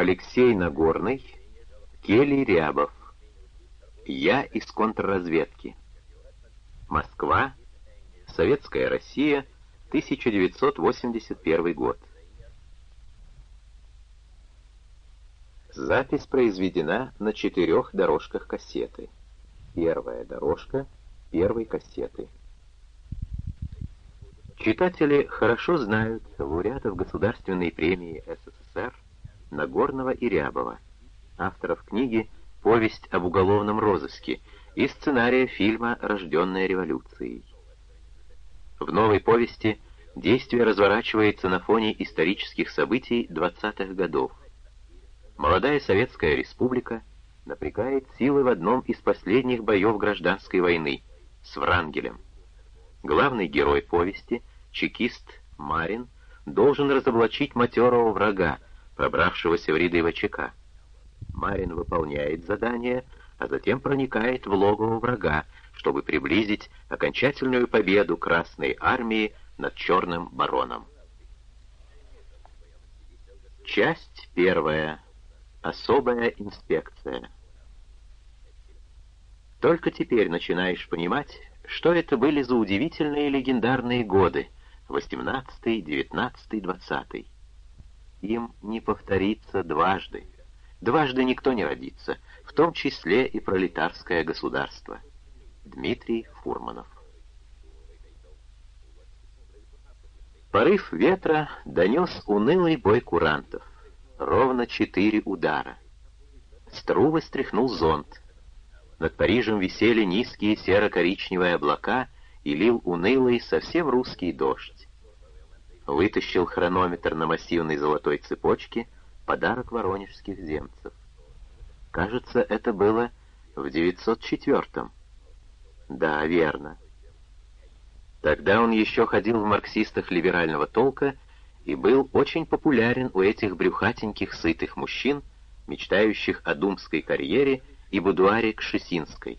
Алексей Нагорный, Келли Рябов. Я из контрразведки. Москва, Советская Россия, 1981 год. Запись произведена на четырех дорожках кассеты. Первая дорожка первой кассеты. Читатели хорошо знают лауреатов Государственной премии СССР Нагорного и Рябова, авторов книги «Повесть об уголовном розыске» и сценария фильма «Рожденная революцией». В новой повести действие разворачивается на фоне исторических событий 20-х годов. Молодая Советская Республика напрягает силы в одном из последних боев гражданской войны с Врангелем. Главный герой повести, чекист Марин, должен разоблачить матерого врага, пробравшегося в ряды ВЧК. Марин выполняет задание, а затем проникает в логово врага, чтобы приблизить окончательную победу Красной Армии над Черным Бароном. Часть первая. Особая инспекция. Только теперь начинаешь понимать, что это были за удивительные легендарные годы, 18, 19, 20. Им не повторится дважды. Дважды никто не родится, в том числе и пролетарское государство. Дмитрий Фурманов Порыв ветра донес унылый бой курантов. Ровно четыре удара. Струвы стряхнул зонт. Над Парижем висели низкие серо-коричневые облака и лил унылый, совсем русский дождь. Вытащил хронометр на массивной золотой цепочке, подарок воронежских земцев. Кажется, это было в 904-м. Да, верно. Тогда он еще ходил в марксистах либерального толка и был очень популярен у этих брюхатеньких сытых мужчин, мечтающих о думской карьере и будуаре Кшесинской.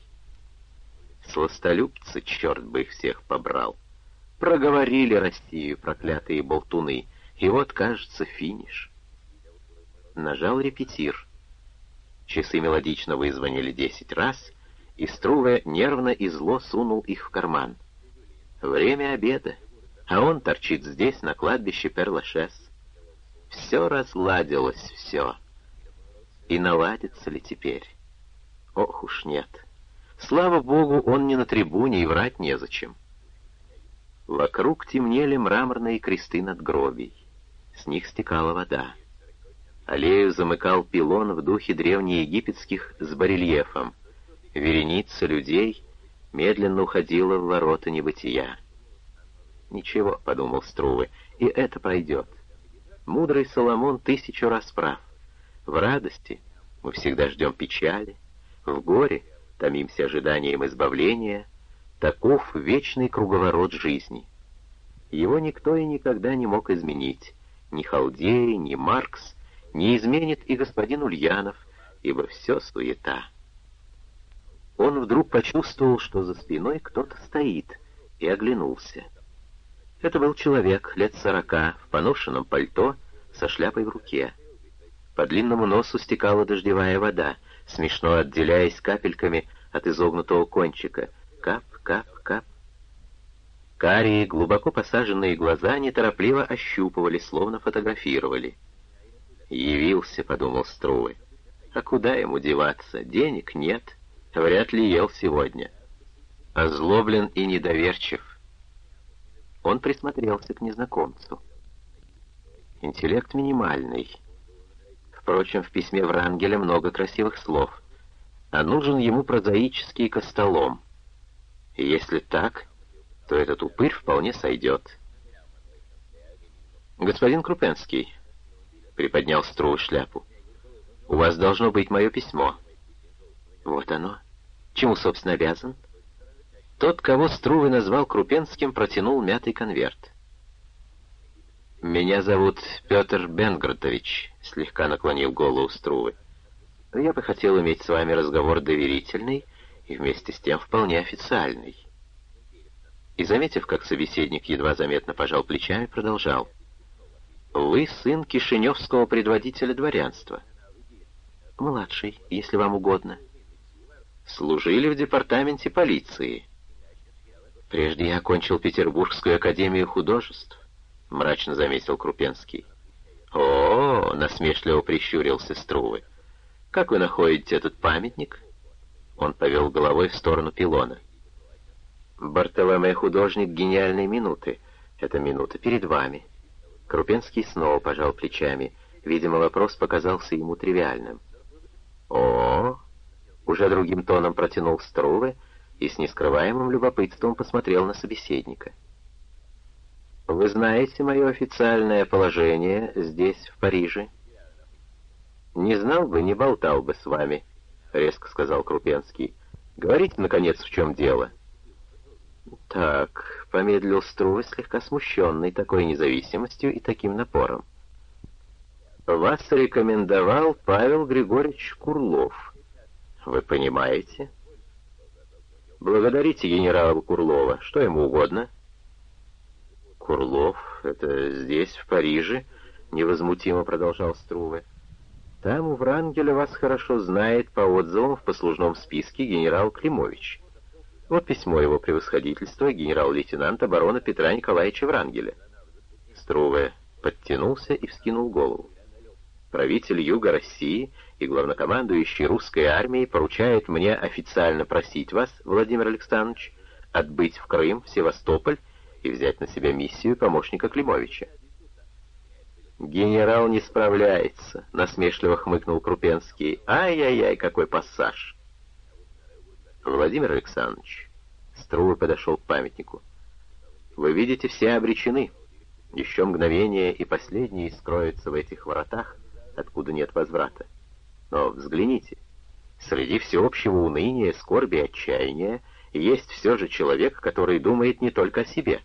Сластолюбцы, черт бы их всех побрал. Проговорили Россию, проклятые болтуны, и вот, кажется, финиш. Нажал репетир. Часы мелодично вызвонили десять раз, и Струве нервно и зло сунул их в карман. Время обеда, а он торчит здесь, на кладбище Перлашес. Все разладилось, все. И наладится ли теперь? Ох уж нет. Слава богу, он не на трибуне и врать незачем. Вокруг темнели мраморные кресты надгробий. С них стекала вода. Аллею замыкал пилон в духе древнеегипетских с барельефом. Вереница людей медленно уходила в ворота небытия. «Ничего», — подумал Струвы, — «и это пройдет. Мудрый Соломон тысячу раз прав. В радости мы всегда ждем печали, в горе томимся ожиданием избавления, таков вечный круговорот жизни. Его никто и никогда не мог изменить, ни Халдей, ни Маркс, не изменит и господин Ульянов, ибо все суета. Он вдруг почувствовал, что за спиной кто-то стоит, и оглянулся. Это был человек лет сорока, в поношенном пальто, со шляпой в руке. По длинному носу стекала дождевая вода — смешно отделяясь капельками от изогнутого кончика. Кап. Карие, глубоко посаженные глаза неторопливо ощупывали, словно фотографировали. «Явился», — подумал Струвы. «А куда ему деваться? Денег нет. Вряд ли ел сегодня. Озлоблен и недоверчив». Он присмотрелся к незнакомцу. Интеллект минимальный. Впрочем, в письме Врангеля много красивых слов. А нужен ему прозаический костолом. И если так, то этот упырь вполне сойдет. «Господин Крупенский», — приподнял Стру шляпу, — «у вас должно быть мое письмо». «Вот оно. Чему, собственно, обязан?» Тот, кого Струвы назвал Крупенским, протянул мятый конверт. «Меня зовут Петр Бенградович», — слегка наклонил голову Струвы. «Я бы хотел иметь с вами разговор доверительный и вместе с тем вполне официальный». И, заметив, как собеседник едва заметно пожал плечами, продолжал. Вы сын кишиневского предводителя дворянства. Младший, если вам угодно. Служили в департаменте полиции. Прежде я окончил Петербургскую академию художеств, мрачно заметил Крупенский. О, насмешливо прищурился Струвы. Как вы находите этот памятник? Он повел головой в сторону пилона. Бартоломе художник гениальной минуты. Это минута перед вами. Крупенский снова пожал плечами. Видимо, вопрос показался ему тривиальным. «О!» — уже другим тоном протянул Струве и с нескрываемым любопытством посмотрел на собеседника. «Вы знаете мое официальное положение здесь, в Париже?» «Не знал бы, не болтал бы с вами», — резко сказал Крупенский. «Говорите, наконец, в чем дело?» «Так», — помедлил Струве, слегка смущенный такой независимостью и таким напором. «Вас рекомендовал Павел Григорьевич Курлов. Вы понимаете?» «Благодарите генерала Курлова. Что ему угодно?» «Курлов, это здесь, в Париже?» — невозмутимо продолжал Струве. «Там у Врангеля вас хорошо знает по отзывам в послужном списке генерал Климович». Вот письмо его превосходительства генерал-лейтенанта барона Петра Николаевича Врангеля. Струве подтянулся и вскинул голову. Правитель Юга России и главнокомандующий русской армией поручает мне официально просить вас, Владимир Александрович, отбыть в Крым, в Севастополь и взять на себя миссию помощника Климовича. «Генерал не справляется», — насмешливо хмыкнул Крупенский. «Ай-яй-яй, какой пассаж!» «Владимир Александрович», — Струвы подошел к памятнику, — «вы видите, все обречены. Еще мгновение, и последний скроется в этих воротах, откуда нет возврата. Но взгляните, среди всеобщего уныния, скорби и отчаяния есть все же человек, который думает не только о себе».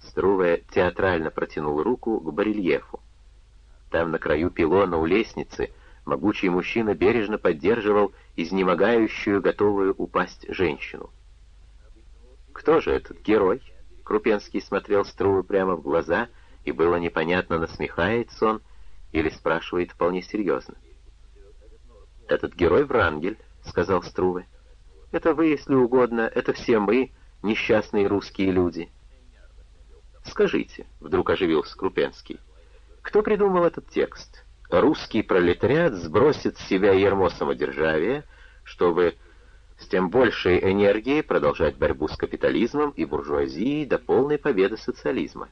Струве театрально протянул руку к барельефу. Там на краю пилона у лестницы — могучий мужчина бережно поддерживал изнемогающую, готовую упасть женщину. «Кто же этот герой?» Крупенский смотрел Струве прямо в глаза, и было непонятно, насмехается он или спрашивает вполне серьезно. «Этот герой Врангель», — сказал Струве. «Это вы, если угодно, это все мы, несчастные русские люди». «Скажите», — вдруг оживился Крупенский, — «кто придумал этот текст?» Русский пролетариат сбросит с себя ермо самодержавия, чтобы с тем большей энергией продолжать борьбу с капитализмом и буржуазией до полной победы социализма.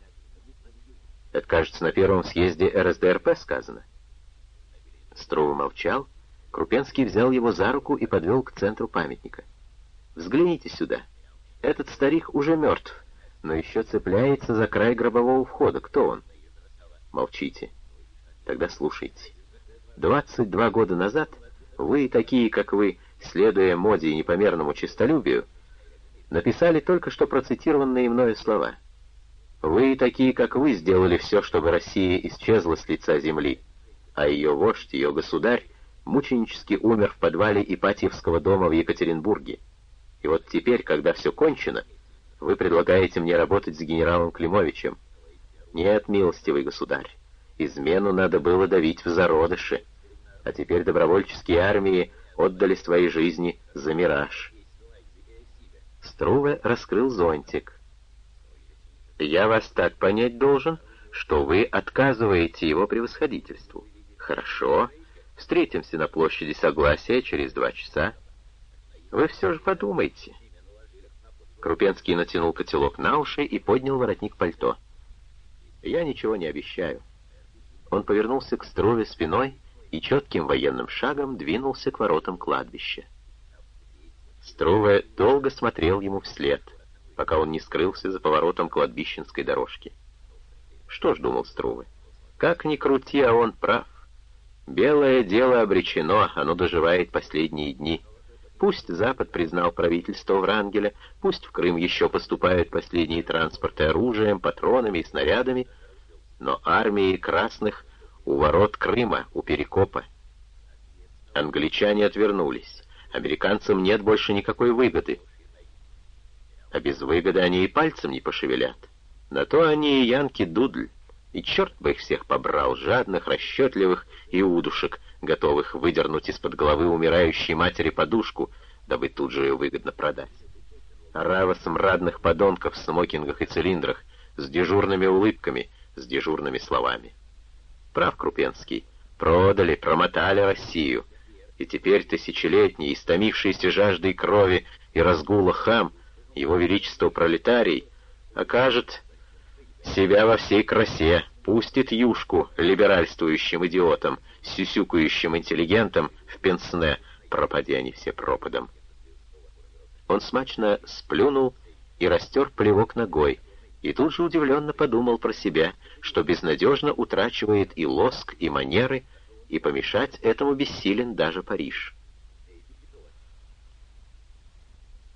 Это, кажется, на первом съезде РСДРП сказано. Струва молчал, Крупенский взял его за руку и подвел к центру памятника. «Взгляните сюда. Этот старик уже мертв, но еще цепляется за край гробового входа. Кто он?» «Молчите. Тогда слушайте. 22 года назад вы, такие как вы, следуя моде и непомерному честолюбию, написали только что процитированные мною слова. Вы, такие как вы, сделали все, чтобы Россия исчезла с лица земли, а ее вождь, ее государь, мученически умер в подвале Ипатьевского дома в Екатеринбурге. И вот теперь, когда все кончено, вы предлагаете мне работать с генералом Климовичем. Нет, милостивый государь, Измену надо было давить в зародыше, а теперь добровольческие армии отдали свои жизни за мираж. Струве раскрыл зонтик. «Я вас так понять должен, что вы отказываете его превосходительству. Хорошо, встретимся на площади Согласия через два часа. Вы все же подумайте». Крупенский натянул котелок на уши и поднял воротник пальто. «Я ничего не обещаю. Он повернулся к Струве спиной и четким военным шагом двинулся к воротам кладбища. Струве долго смотрел ему вслед, пока он не скрылся за поворотом кладбищенской дорожки. Что ж, думал Струве, как ни крути, а он прав. Белое дело обречено, оно доживает последние дни. Пусть Запад признал правительство Врангеля, пусть в Крым еще поступают последние транспорты оружием, патронами и снарядами — но армии красных у ворот Крыма, у Перекопа. Англичане отвернулись. Американцам нет больше никакой выгоды. А без выгоды они и пальцем не пошевелят. На то они и янки-дудль. И черт бы их всех побрал, жадных, расчетливых и удушек, готовых выдернуть из-под головы умирающей матери подушку, дабы тут же ее выгодно продать. Орава смрадных подонков в смокингах и цилиндрах, с дежурными улыбками, с дежурными словами. Прав Крупенский. Продали, промотали Россию. И теперь тысячелетний, истомившийся жаждой крови и разгула хам, его величество пролетарий, окажет себя во всей красе, пустит юшку либеральствующим идиотам, сюсюкающим интеллигентам в пенсне, пропади они все пропадом. Он смачно сплюнул и растер плевок ногой, и тут же удивленно подумал про себя, что безнадежно утрачивает и лоск, и манеры, и помешать этому бессилен даже Париж.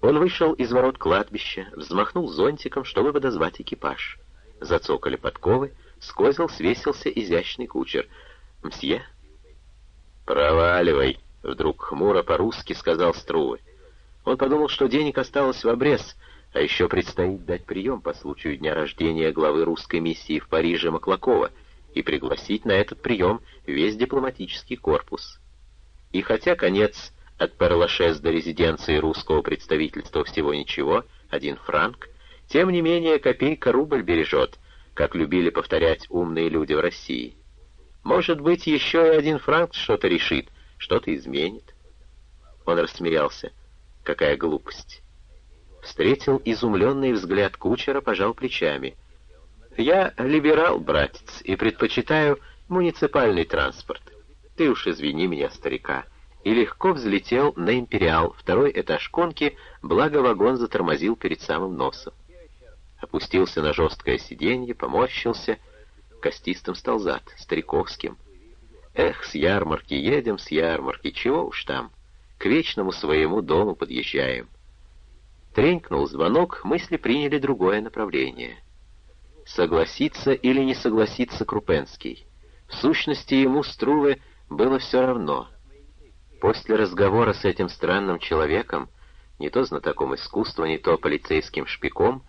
Он вышел из ворот кладбища, взмахнул зонтиком, чтобы подозвать экипаж. Зацокали подковы, скозил, свесился изящный кучер. «Мсье?» «Проваливай!» — вдруг хмуро по-русски сказал Струвы. Он подумал, что денег осталось в обрез, а еще предстоит дать прием по случаю дня рождения главы русской миссии в Париже Маклакова и пригласить на этот прием весь дипломатический корпус. И хотя конец от Перлашес до резиденции русского представительства всего ничего, один франк, тем не менее копейка рубль бережет, как любили повторять умные люди в России. Может быть, еще и один франк что-то решит, что-то изменит. Он рассмеялся. Какая глупость. Встретил изумленный взгляд кучера, пожал плечами. «Я либерал, братец, и предпочитаю муниципальный транспорт. Ты уж извини меня, старика». И легко взлетел на «Империал», второй этаж конки, благо вагон затормозил перед самым носом. Опустился на жесткое сиденье, поморщился. Костистым стал зад, стариковским. «Эх, с ярмарки едем, с ярмарки, чего уж там» к вечному своему дому подъезжаем. Тренькнул звонок, мысли приняли другое направление. Согласиться или не согласиться Крупенский. В сущности, ему, Струве, было все равно. После разговора с этим странным человеком, не то знатоком искусства, не то полицейским шпиком,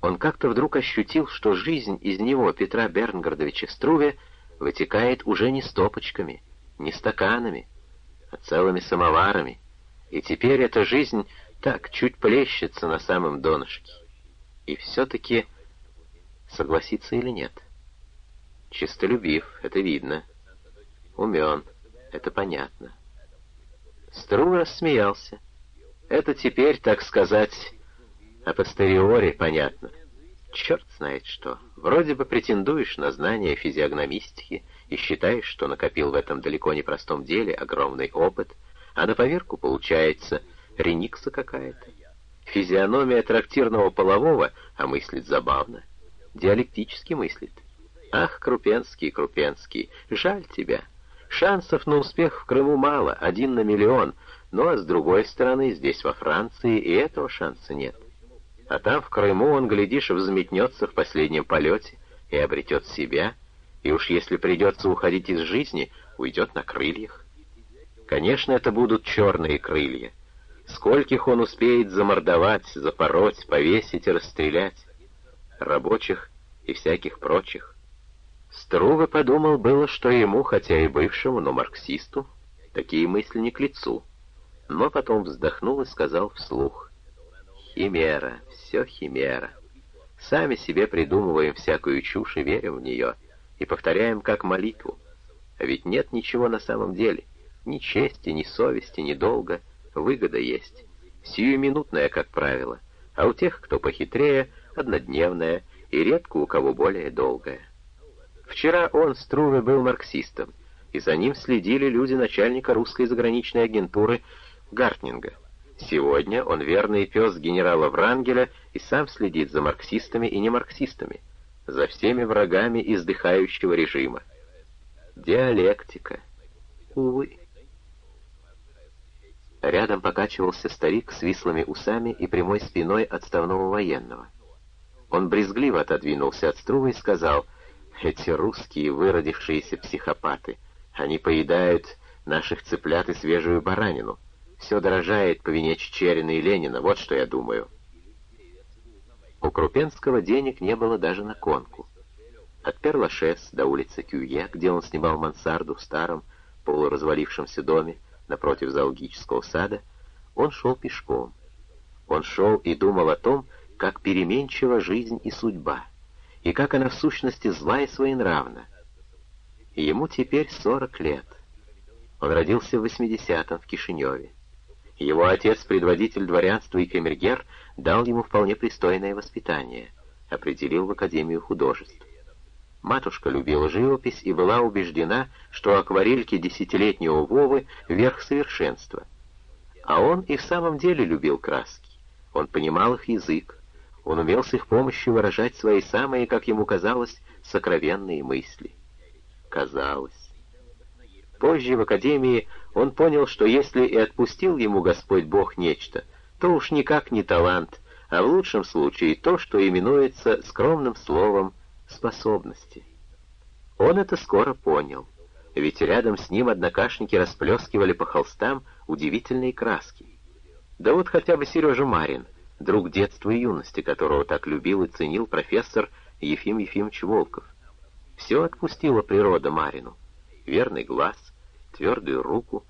он как-то вдруг ощутил, что жизнь из него, Петра Бернгардовича Струве, вытекает уже не стопочками, не стаканами, а целыми самоварами, и теперь эта жизнь так чуть плещется на самом донышке. И все-таки согласиться или нет? Чистолюбив, это видно. Умен, это понятно. Стру рассмеялся. Это теперь, так сказать, апостериори понятно. Черт знает что. Вроде бы претендуешь на знания физиогномистики, и считаешь, что накопил в этом далеко не простом деле огромный опыт, а на поверку получается реникса какая-то. Физиономия трактирного полового, а мыслит забавно. Диалектически мыслит. Ах, Крупенский, Крупенский, жаль тебя. Шансов на успех в Крыму мало, один на миллион, но, с другой стороны, здесь, во Франции, и этого шанса нет. А там, в Крыму, он, глядишь, взметнется в последнем полете и обретет себя — и уж если придется уходить из жизни, уйдет на крыльях. Конечно, это будут черные крылья. Скольких он успеет замордовать, запороть, повесить и расстрелять? Рабочих и всяких прочих. Струве подумал было, что ему, хотя и бывшему, но марксисту, такие мысли не к лицу. Но потом вздохнул и сказал вслух. «Химера, все химера. Сами себе придумываем всякую чушь и верим в нее» и повторяем как молитву. А ведь нет ничего на самом деле. Ни чести, ни совести, ни долга. Выгода есть. Сиюминутная, как правило. А у тех, кто похитрее, однодневная, и редко у кого более долгая. Вчера он, Струве, был марксистом, и за ним следили люди начальника русской заграничной агентуры Гартнинга. Сегодня он верный пес генерала Врангеля и сам следит за марксистами и немарксистами за всеми врагами издыхающего режима. Диалектика. Увы. Рядом покачивался старик с вислыми усами и прямой спиной отставного военного. Он брезгливо отодвинулся от струвы и сказал, «Эти русские выродившиеся психопаты, они поедают наших цыплят и свежую баранину. Все дорожает по вине Чечерина и Ленина, вот что я думаю». У Крупенского денег не было даже на конку. От Перлашес до улицы Кюе, где он снимал мансарду в старом, полуразвалившемся доме напротив зоологического сада, он шел пешком. Он шел и думал о том, как переменчива жизнь и судьба, и как она в сущности зла и своенравна. Ему теперь 40 лет. Он родился в 80-м в Кишиневе. Его отец, предводитель дворянства и камергер, дал ему вполне пристойное воспитание, определил в Академию художеств. Матушка любила живопись и была убеждена, что акварельки десятилетнего Вовы — верх совершенства. А он и в самом деле любил краски. Он понимал их язык, он умел с их помощью выражать свои самые, как ему казалось, сокровенные мысли. Казалось. Позже в академии он понял, что если и отпустил ему Господь Бог нечто, то уж никак не талант, а в лучшем случае то, что именуется скромным словом «способности». Он это скоро понял, ведь рядом с ним однокашники расплескивали по холстам удивительные краски. Да вот хотя бы Сережа Марин, друг детства и юности, которого так любил и ценил профессор Ефим Ефимович Волков. Все отпустила природа Марину. Верный глаз, твердую руку,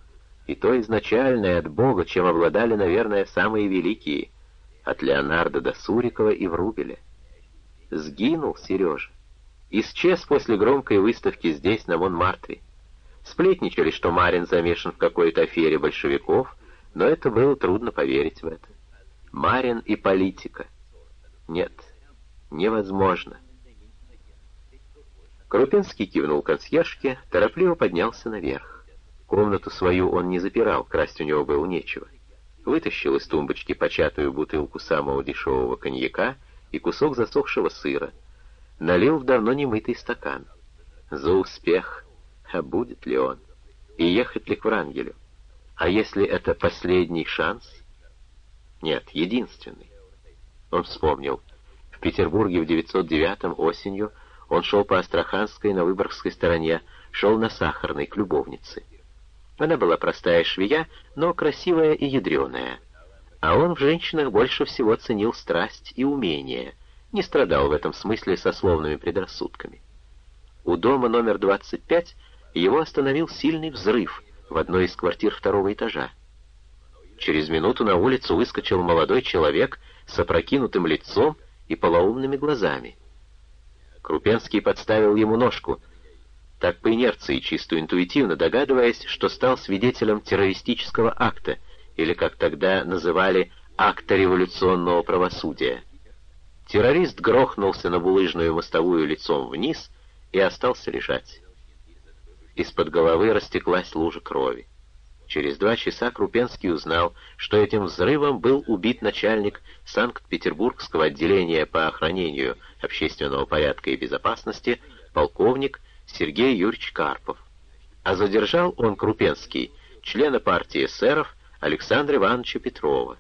и то изначальное от Бога, чем обладали, наверное, самые великие, от Леонардо до Сурикова и Врубеля. Сгинул Сережа. Исчез после громкой выставки здесь, на Монмартре. Сплетничали, что Марин замешан в какой-то афере большевиков, но это было трудно поверить в это. Марин и политика. Нет, невозможно. Крупинский кивнул консьержке, торопливо поднялся наверх. Комнату свою он не запирал, красть у него было нечего. Вытащил из тумбочки початую бутылку самого дешевого коньяка и кусок засохшего сыра. Налил в давно немытый стакан. За успех. А будет ли он? И ехать ли к Врангелю? А если это последний шанс? Нет, единственный. Он вспомнил. В Петербурге в 909-м осенью он шел по Астраханской на Выборгской стороне, шел на Сахарной к любовнице. Она была простая швея, но красивая и ядреная. А он в женщинах больше всего ценил страсть и умение, не страдал в этом смысле сословными предрассудками. У дома номер 25 его остановил сильный взрыв в одной из квартир второго этажа. Через минуту на улицу выскочил молодой человек с опрокинутым лицом и полоумными глазами. Крупенский подставил ему ножку — так по инерции, чисто интуитивно догадываясь, что стал свидетелем террористического акта, или, как тогда называли, акта революционного правосудия. Террорист грохнулся на булыжную мостовую лицом вниз и остался лежать. Из-под головы растеклась лужа крови. Через два часа Крупенский узнал, что этим взрывом был убит начальник Санкт-Петербургского отделения по охранению общественного порядка и безопасности, полковник Сергей Юрьевич Карпов. А задержал он Крупенский, члена партии эсеров Александра Ивановича Петрова.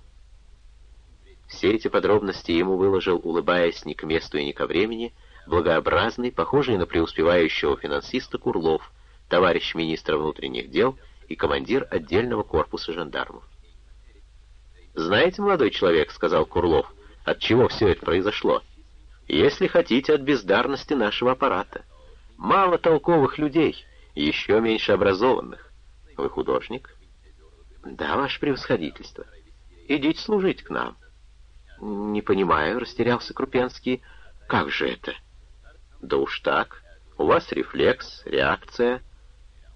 Все эти подробности ему выложил, улыбаясь ни к месту и ни ко времени, благообразный, похожий на преуспевающего финансиста Курлов, товарищ министра внутренних дел и командир отдельного корпуса жандармов. «Знаете, молодой человек, — сказал Курлов, — от чего все это произошло? Если хотите, от бездарности нашего аппарата. Мало толковых людей, еще меньше образованных. Вы художник? Да, ваше превосходительство. Идите служить к нам. Не понимаю, растерялся Крупенский. Как же это? Да уж так. У вас рефлекс, реакция.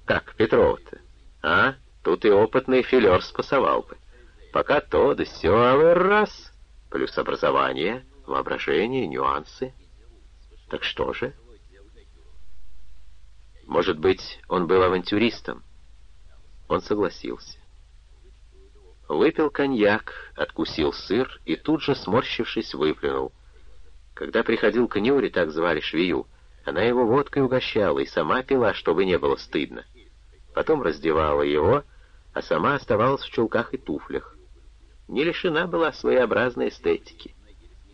Как Петрова-то? А? Тут и опытный филер спасовал бы. Пока то да сё, а вы раз. Плюс образование, воображение, нюансы. Так что же? Может быть, он был авантюристом? Он согласился. Выпил коньяк, откусил сыр и тут же, сморщившись, выплюнул. Когда приходил к Нюре, так звали швею, она его водкой угощала и сама пила, чтобы не было стыдно. Потом раздевала его, а сама оставалась в чулках и туфлях. Не лишена была своеобразной эстетики.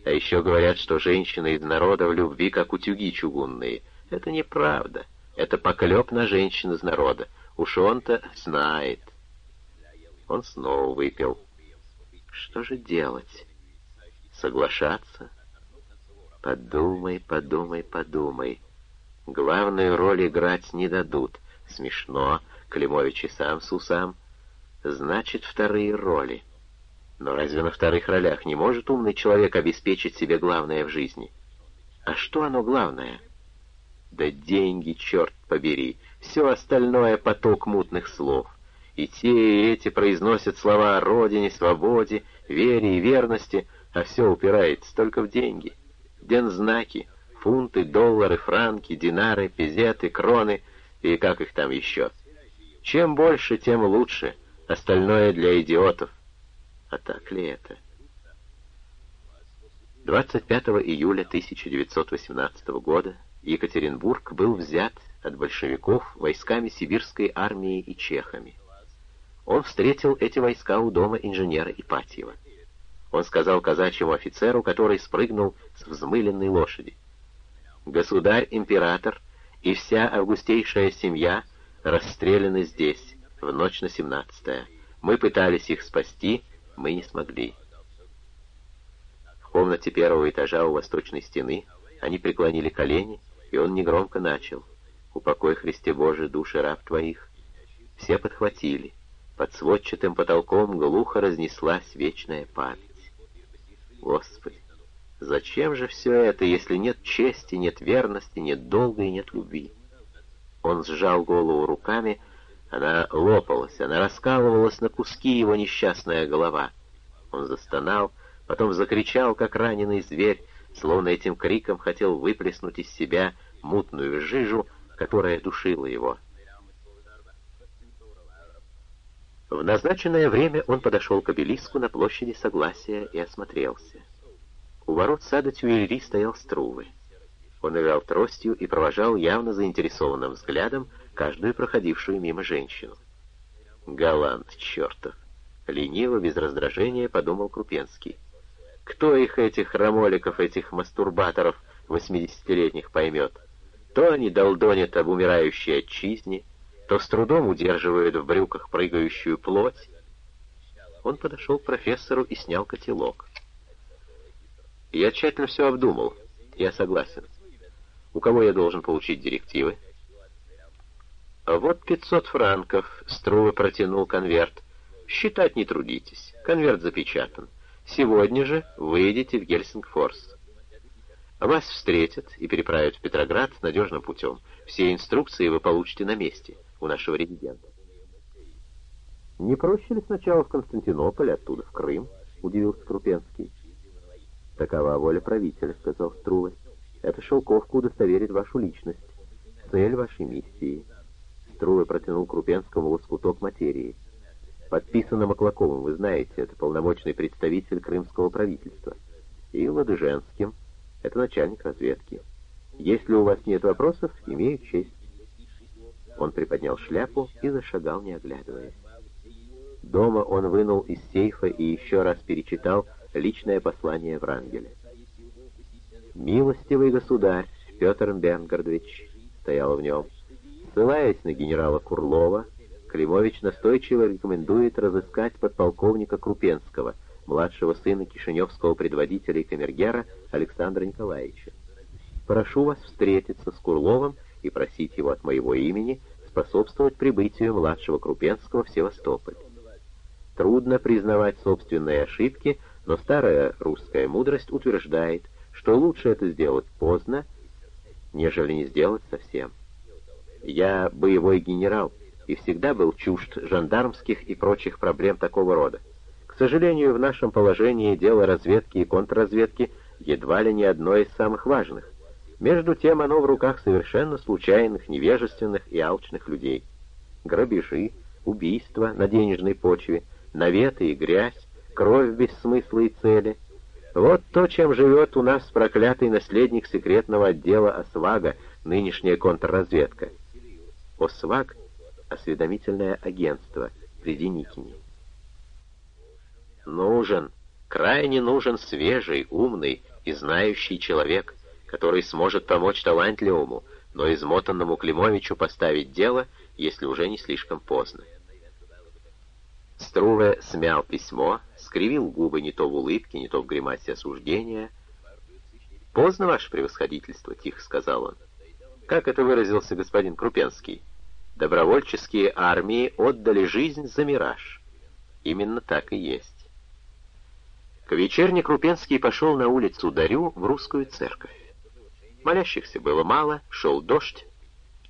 А еще говорят, что женщины из народа в любви, как утюги чугунные. Это неправда. Это поклеп на женщин из народа. Уж он-то знает. Он снова выпил. Что же делать? Соглашаться? Подумай, подумай, подумай. Главную роль играть не дадут. Смешно, Климович и сам с усам. Значит, вторые роли. Но разве на вторых ролях не может умный человек обеспечить себе главное в жизни? А что оно главное? Да деньги, черт побери, все остальное поток мутных слов. И те, и эти произносят слова о родине, свободе, вере и верности, а все упирается только в деньги. Дензнаки, фунты, доллары, франки, динары, пезеты, кроны и как их там еще. Чем больше, тем лучше, остальное для идиотов. А так ли это? 25 июля 1918 года Екатеринбург был взят от большевиков войсками сибирской армии и чехами. Он встретил эти войска у дома инженера Ипатьева. Он сказал казачьему офицеру, который спрыгнул с взмыленной лошади. «Государь-император и вся августейшая семья расстреляны здесь, в ночь на 17 -е. Мы пытались их спасти, мы не смогли. В комнате первого этажа у восточной стены они преклонили колени, и он негромко начал. «Упокой, Христе Божий, души раб твоих». Все подхватили. Под сводчатым потолком глухо разнеслась вечная память. Господи, зачем же все это, если нет чести, нет верности, нет долга и нет любви? Он сжал голову руками, она лопалась, она раскалывалась на куски его несчастная голова. Он застонал, потом закричал, как раненый зверь, словно этим криком хотел выплеснуть из себя мутную жижу, которая душила его. В назначенное время он подошел к обелиску на площади Согласия и осмотрелся. У ворот сада Тюильри стоял Струвы. Он играл тростью и провожал явно заинтересованным взглядом каждую проходившую мимо женщину. «Галант чертов!» — лениво, без раздражения подумал Крупенский. «Кто их, этих рамоликов, этих мастурбаторов восьмидесятилетних поймет? То они долдонят об умирающей отчизне, то с трудом удерживают в брюках прыгающую плоть». Он подошел к профессору и снял котелок. «Я тщательно все обдумал. Я согласен. У кого я должен получить директивы?» «Вот пятьсот франков», — Струва протянул конверт. «Считать не трудитесь. Конверт запечатан. Сегодня же выйдете в Гельсингфорс. Вас встретят и переправят в Петроград надежным путем. Все инструкции вы получите на месте, у нашего резидента». «Не проще ли сначала в Константинополь, оттуда в Крым?» — удивился Крупенский. «Такова воля правителя», — сказал Струве. «Эта шелковка удостоверит вашу личность, цель вашей миссии». Струве протянул Крупенскому лоскуток материи. Подписано Маклаковым, вы знаете, это полномочный представитель крымского правительства. И Ладыженским, это начальник разведки. Если у вас нет вопросов, имею честь. Он приподнял шляпу и зашагал, не оглядываясь. Дома он вынул из сейфа и еще раз перечитал личное послание Врангеля. «Милостивый государь, Петр Бенгардович», стоял в нем, — Ссылаясь на генерала Курлова, Климович настойчиво рекомендует разыскать подполковника Крупенского, младшего сына кишиневского предводителя и камергера Александра Николаевича. Прошу вас встретиться с Курловым и просить его от моего имени способствовать прибытию младшего Крупенского в Севастополь. Трудно признавать собственные ошибки, но старая русская мудрость утверждает, что лучше это сделать поздно, нежели не сделать совсем. Я боевой генерал и всегда был чужд жандармских и прочих проблем такого рода. К сожалению, в нашем положении дело разведки и контрразведки едва ли не одно из самых важных. Между тем оно в руках совершенно случайных, невежественных и алчных людей. Грабежи, убийства на денежной почве, наветы и грязь, кровь без смысла и цели. Вот то, чем живет у нас проклятый наследник секретного отдела Освага, нынешняя контрразведка. ОСВАГ — осведомительное агентство при Деникине. Нужен, крайне нужен свежий, умный и знающий человек, который сможет помочь талантливому, но измотанному Климовичу поставить дело, если уже не слишком поздно. Струве смял письмо, скривил губы не то в улыбке, не то в гримасе осуждения. «Поздно, ваше превосходительство», — тихо сказал он. Как это выразился господин Крупенский? Добровольческие армии отдали жизнь за мираж. Именно так и есть. К вечерне Крупенский пошел на улицу Дарю в русскую церковь. Молящихся было мало, шел дождь,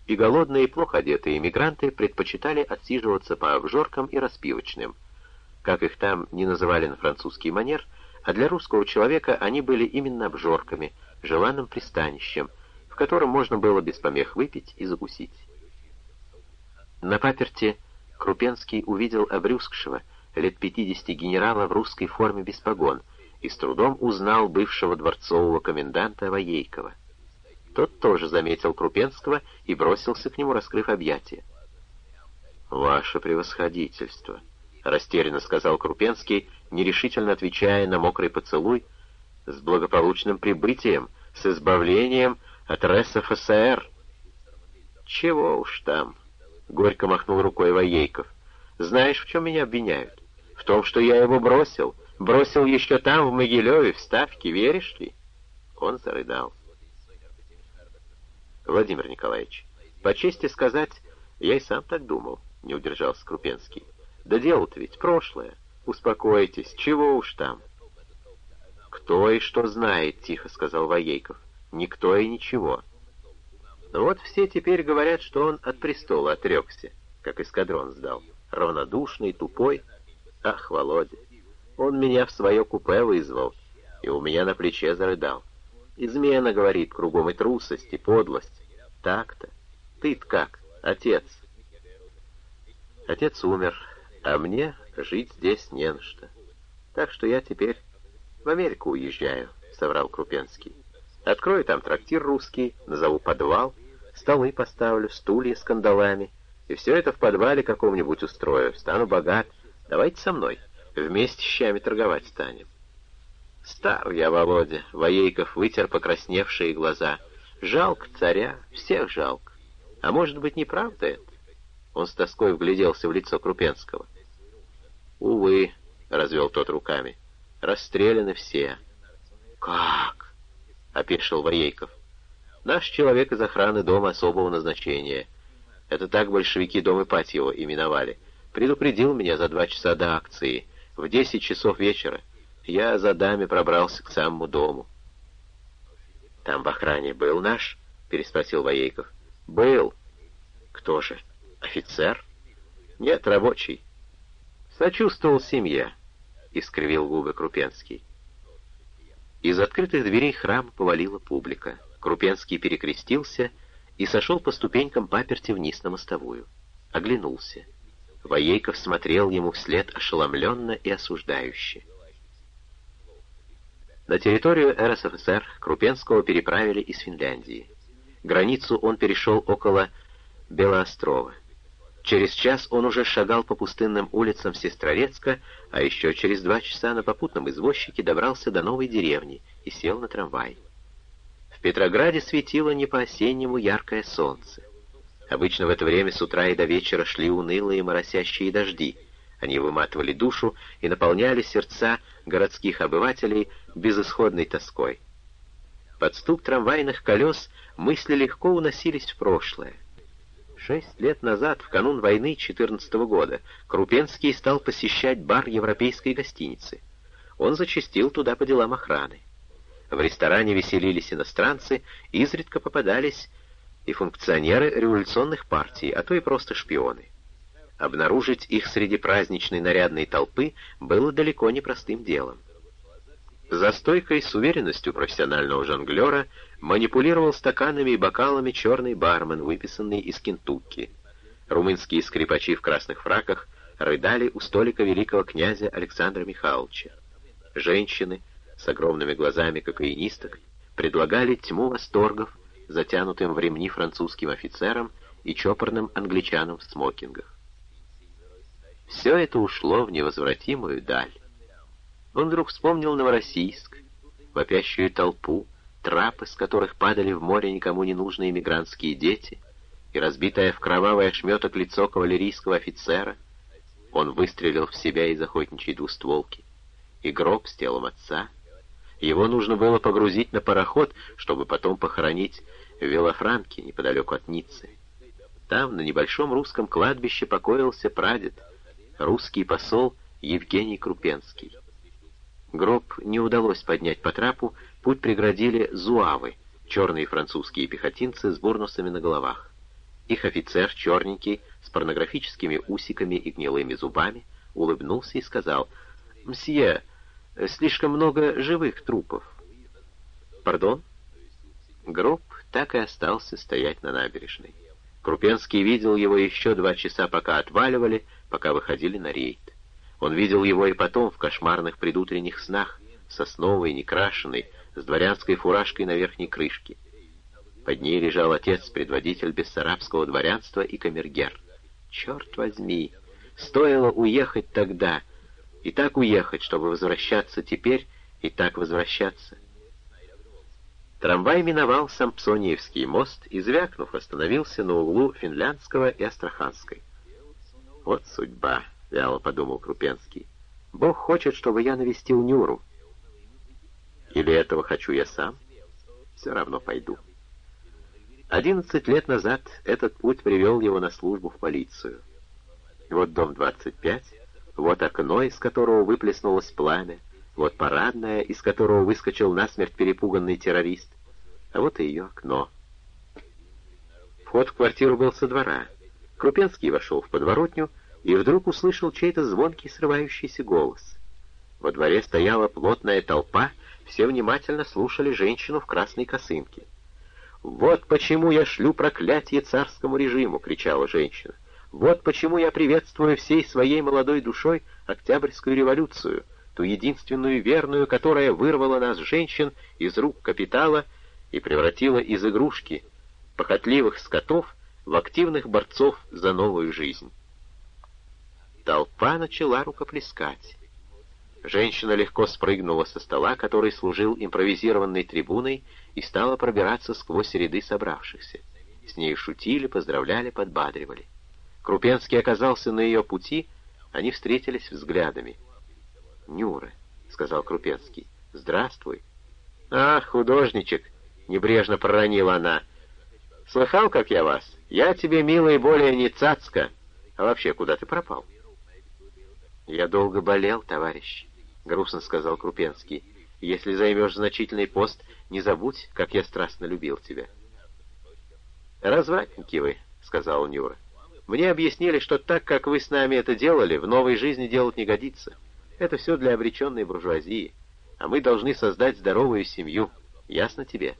и голодные и плохо одетые эмигранты предпочитали отсиживаться по обжоркам и распивочным. Как их там не называли на французский манер, а для русского человека они были именно обжорками, желанным пристанищем, в котором можно было без помех выпить и закусить. На паперте Крупенский увидел обрюзгшего, лет 50 генерала в русской форме без погон и с трудом узнал бывшего дворцового коменданта Воейкова. Тот тоже заметил Крупенского и бросился к нему, раскрыв объятия. «Ваше превосходительство», — растерянно сказал Крупенский, нерешительно отвечая на мокрый поцелуй, «с благополучным прибытием, с избавлением от РСФСР». «Чего уж там», — горько махнул рукой Воейков. «Знаешь, в чем меня обвиняют? В том, что я его бросил. Бросил еще там, в Могилеве, в Ставке, веришь ли?» Он зарыдал. Владимир Николаевич, по чести сказать, я и сам так думал, не удержался Крупенский. Да дело-то ведь прошлое. Успокойтесь, чего уж там. Кто и что знает, тихо сказал Воейков. Никто и ничего. Вот все теперь говорят, что он от престола отрекся, как эскадрон сдал. Равнодушный, тупой. Ах, Володя, он меня в свое купе вызвал, и у меня на плече зарыдал. Измена, говорит, кругом и трусость, и подлость. Так-то. Ты-то как, отец? Отец умер, а мне жить здесь не на что. Так что я теперь в Америку уезжаю, соврал Крупенский. Открою там трактир русский, назову подвал, столы поставлю, стулья с кандалами, и все это в подвале каком-нибудь устрою, стану богат. Давайте со мной, вместе щами торговать станем. Стар я, Володя, Воейков вытер покрасневшие глаза. Жалко царя, всех жалко. А может быть, неправда это? Он с тоской вгляделся в лицо Крупенского. «Увы», — развел тот руками, — «расстреляны все». «Как?» — опешил Воейков. «Наш человек из охраны дома особого назначения. Это так большевики дом Ипатьева именовали. Предупредил меня за два часа до акции, в десять часов вечера. Я за даме пробрался к самому дому. «Там в охране был наш?» — переспросил Воейков. «Был». «Кто же? Офицер?» «Нет, рабочий». «Сочувствовал семье», — искривил губы Крупенский. Из открытых дверей храма повалила публика. Крупенский перекрестился и сошел по ступенькам паперти вниз на мостовую. Оглянулся. Воейков смотрел ему вслед ошеломленно и осуждающе. На территорию РСФСР Крупенского переправили из Финляндии. Границу он перешел около Белоострова. Через час он уже шагал по пустынным улицам Сестрорецка, а еще через два часа на попутном извозчике добрался до новой деревни и сел на трамвай. В Петрограде светило не по-осеннему яркое солнце. Обычно в это время с утра и до вечера шли унылые моросящие дожди — они выматывали душу и наполняли сердца городских обывателей безысходной тоской. Под стук трамвайных колес мысли легко уносились в прошлое. Шесть лет назад, в канун войны 14 -го года, Крупенский стал посещать бар европейской гостиницы. Он зачастил туда по делам охраны. В ресторане веселились иностранцы, изредка попадались и функционеры революционных партий, а то и просто шпионы. Обнаружить их среди праздничной нарядной толпы было далеко не простым делом. За стойкой с уверенностью профессионального жонглера манипулировал стаканами и бокалами черный бармен, выписанный из Кентукки. Румынские скрипачи в красных фраках рыдали у столика великого князя Александра Михайловича. Женщины с огромными глазами кокаинисток предлагали тьму восторгов затянутым в ремни французским офицерам и чопорным англичанам в смокингах. Все это ушло в невозвратимую даль. Он вдруг вспомнил Новороссийск, вопящую толпу, трапы, с которых падали в море никому не нужные мигрантские дети, и разбитое в кровавый ошметок лицо кавалерийского офицера. Он выстрелил в себя из охотничьей двустволки. И гроб с телом отца. Его нужно было погрузить на пароход, чтобы потом похоронить в Велофранке, неподалеку от Ниццы. Там, на небольшом русском кладбище, покоился прадед, русский посол Евгений Крупенский. Гроб не удалось поднять по трапу, путь преградили зуавы, черные французские пехотинцы с бурнусами на головах. Их офицер, черненький, с порнографическими усиками и гнилыми зубами, улыбнулся и сказал, «Мсье, слишком много живых трупов». «Пардон?» Гроб так и остался стоять на набережной. Крупенский видел его еще два часа, пока отваливали, пока выходили на рейд. Он видел его и потом в кошмарных предутренних снах, сосновой, некрашенной, с дворянской фуражкой на верхней крышке. Под ней лежал отец, предводитель бессарабского дворянства и камергер. Черт возьми, стоило уехать тогда, и так уехать, чтобы возвращаться теперь, и так возвращаться. Трамвай миновал Сампсониевский мост и, звякнув, остановился на углу Финляндского и Астраханской. «Вот судьба», — вяло подумал Крупенский. «Бог хочет, чтобы я навестил Нюру. Или этого хочу я сам? Все равно пойду». Одиннадцать лет назад этот путь привел его на службу в полицию. Вот дом 25, вот окно, из которого выплеснулось пламя, вот парадная, из которого выскочил насмерть перепуганный террорист, а вот и ее окно. Вход в квартиру был со двора. Крупенский вошел в подворотню и вдруг услышал чей-то звонкий срывающийся голос. Во дворе стояла плотная толпа, все внимательно слушали женщину в красной косынке. «Вот почему я шлю проклятие царскому режиму!» — кричала женщина. «Вот почему я приветствую всей своей молодой душой Октябрьскую революцию, ту единственную верную, которая вырвала нас, женщин, из рук капитала и превратила из игрушки похотливых скотов в активных борцов за новую жизнь». Толпа начала рукоплескать. Женщина легко спрыгнула со стола, который служил импровизированной трибуной, и стала пробираться сквозь ряды собравшихся. С ней шутили, поздравляли, подбадривали. Крупенский оказался на ее пути, они встретились взглядами. «Нюра», — сказал Крупенский, — «здравствуй». «Ах, художничек!» — небрежно проронила она. «Слыхал, как я вас? Я тебе, милый, более не цацка. А вообще, куда ты пропал?» «Я долго болел, товарищ», — грустно сказал Крупенский. «Если займешь значительный пост, не забудь, как я страстно любил тебя». «Развратники вы», — сказал Нюра. «Мне объяснили, что так, как вы с нами это делали, в новой жизни делать не годится. Это все для обреченной буржуазии, а мы должны создать здоровую семью. Ясно тебе?»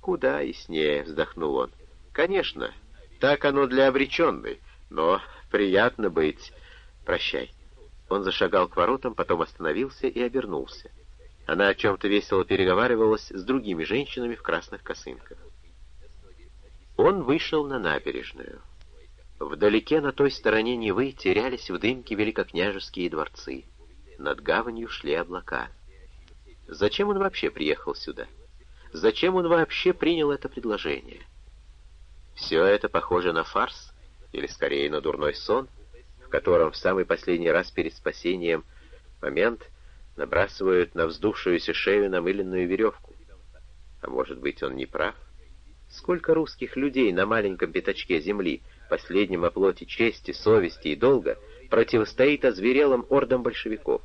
«Куда яснее», — вздохнул он. «Конечно, так оно для обреченной, но приятно быть «Прощай». Он зашагал к воротам, потом остановился и обернулся. Она о чем-то весело переговаривалась с другими женщинами в красных косынках. Он вышел на набережную. Вдалеке на той стороне Невы терялись в дымке великокняжеские дворцы. Над гаванью шли облака. Зачем он вообще приехал сюда? Зачем он вообще принял это предложение? Все это похоже на фарс, или скорее на дурной сон — котором в самый последний раз перед спасением момент набрасывают на вздувшуюся шею намыленную веревку. А может быть, он не прав? Сколько русских людей на маленьком пятачке земли, последнем оплоте чести, совести и долга, противостоит озверелым ордам большевиков?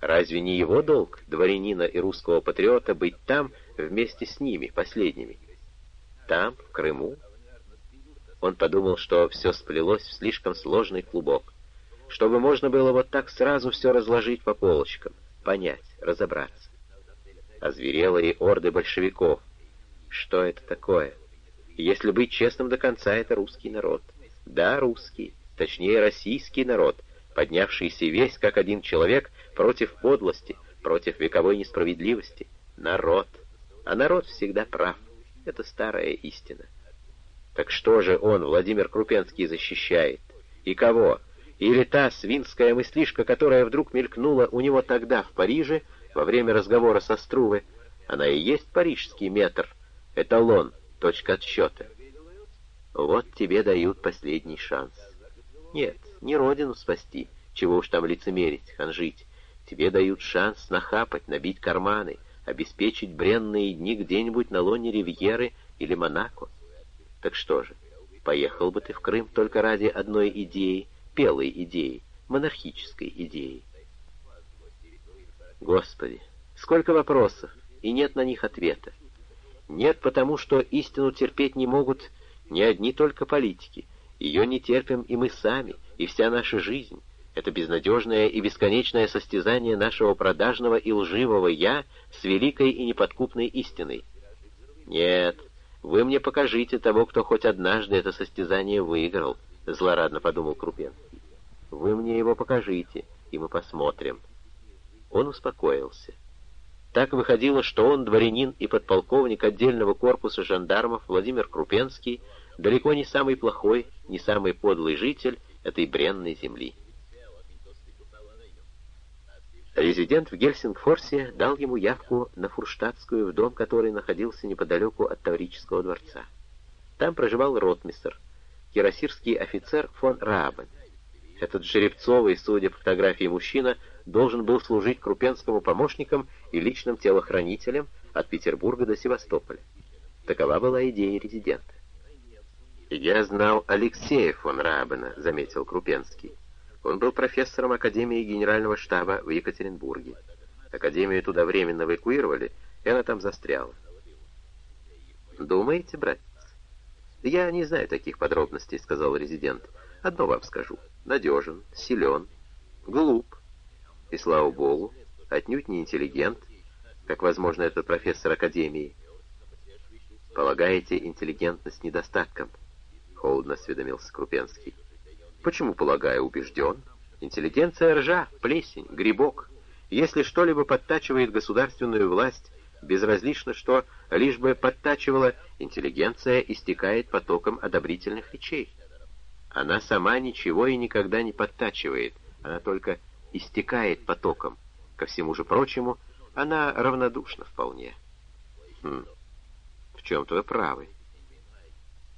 Разве не его долг, дворянина и русского патриота, быть там вместе с ними, последними? Там, в Крыму, он подумал, что все сплелось в слишком сложный клубок, чтобы можно было вот так сразу все разложить по полочкам, понять, разобраться. Озверелые орды большевиков. Что это такое? Если быть честным до конца, это русский народ. Да, русский, точнее российский народ, поднявшийся весь как один человек против подлости, против вековой несправедливости. Народ. А народ всегда прав. Это старая истина. Так что же он, Владимир Крупенский, защищает? И кого? Или та свинская мыслишка, которая вдруг мелькнула у него тогда в Париже, во время разговора со Струве, она и есть парижский метр, эталон, точка отсчета. Вот тебе дают последний шанс. Нет, не родину спасти, чего уж там лицемерить, ханжить. Тебе дают шанс нахапать, набить карманы, обеспечить бренные дни где-нибудь на лоне ривьеры или Монако. Так что же, поехал бы ты в Крым только ради одной идеи, пелой идеи, монархической идеи. Господи, сколько вопросов, и нет на них ответа. Нет потому, что истину терпеть не могут не одни только политики. Ее не терпим и мы сами, и вся наша жизнь. Это безнадежное и бесконечное состязание нашего продажного и лживого «я» с великой и неподкупной истиной. Нет, вы мне покажите того, кто хоть однажды это состязание выиграл, — злорадно подумал Крупенский. Вы мне его покажите, и мы посмотрим. Он успокоился. Так выходило, что он, дворянин и подполковник отдельного корпуса жандармов Владимир Крупенский, далеко не самый плохой, не самый подлый житель этой бренной земли. Резидент в Гельсингфорсе дал ему явку на Фурштадтскую в дом, который находился неподалеку от Таврического дворца. Там проживал ротмистр, кирасирский офицер фон Раабен. Этот жеребцовый, судя по фотографии мужчина, должен был служить Крупенскому помощником и личным телохранителем от Петербурга до Севастополя. Такова была идея резидента. «Я знал Алексея фон Рабена», — заметил Крупенский. Он был профессором Академии Генерального штаба в Екатеринбурге. Академию туда временно эвакуировали, и она там застряла. «Думаете, братец?» «Я не знаю таких подробностей», — сказал резидент. «Одно вам скажу. Надежен, силен, глуп. И, слава богу, отнюдь не интеллигент, как, возможно, этот профессор Академии. Полагаете интеллигентность недостатком?» — холодно осведомился Крупенский. Почему, полагаю, убежден? Интеллигенция ржа, плесень, грибок. Если что-либо подтачивает государственную власть, безразлично что, лишь бы подтачивала, интеллигенция истекает потоком одобрительных речей. Она сама ничего и никогда не подтачивает, она только истекает потоком. Ко всему же прочему, она равнодушна вполне. Хм, в чем-то вы правы.